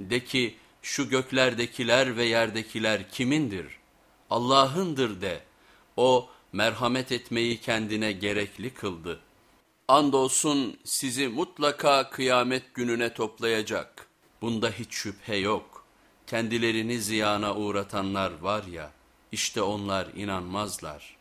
De ki şu göklerdekiler ve yerdekiler kimindir? Allah'ındır de. O merhamet etmeyi kendine gerekli kıldı. Andolsun sizi mutlaka kıyamet gününe toplayacak. Bunda hiç şüphe yok. Kendilerini ziyana uğratanlar var ya, işte onlar inanmazlar.''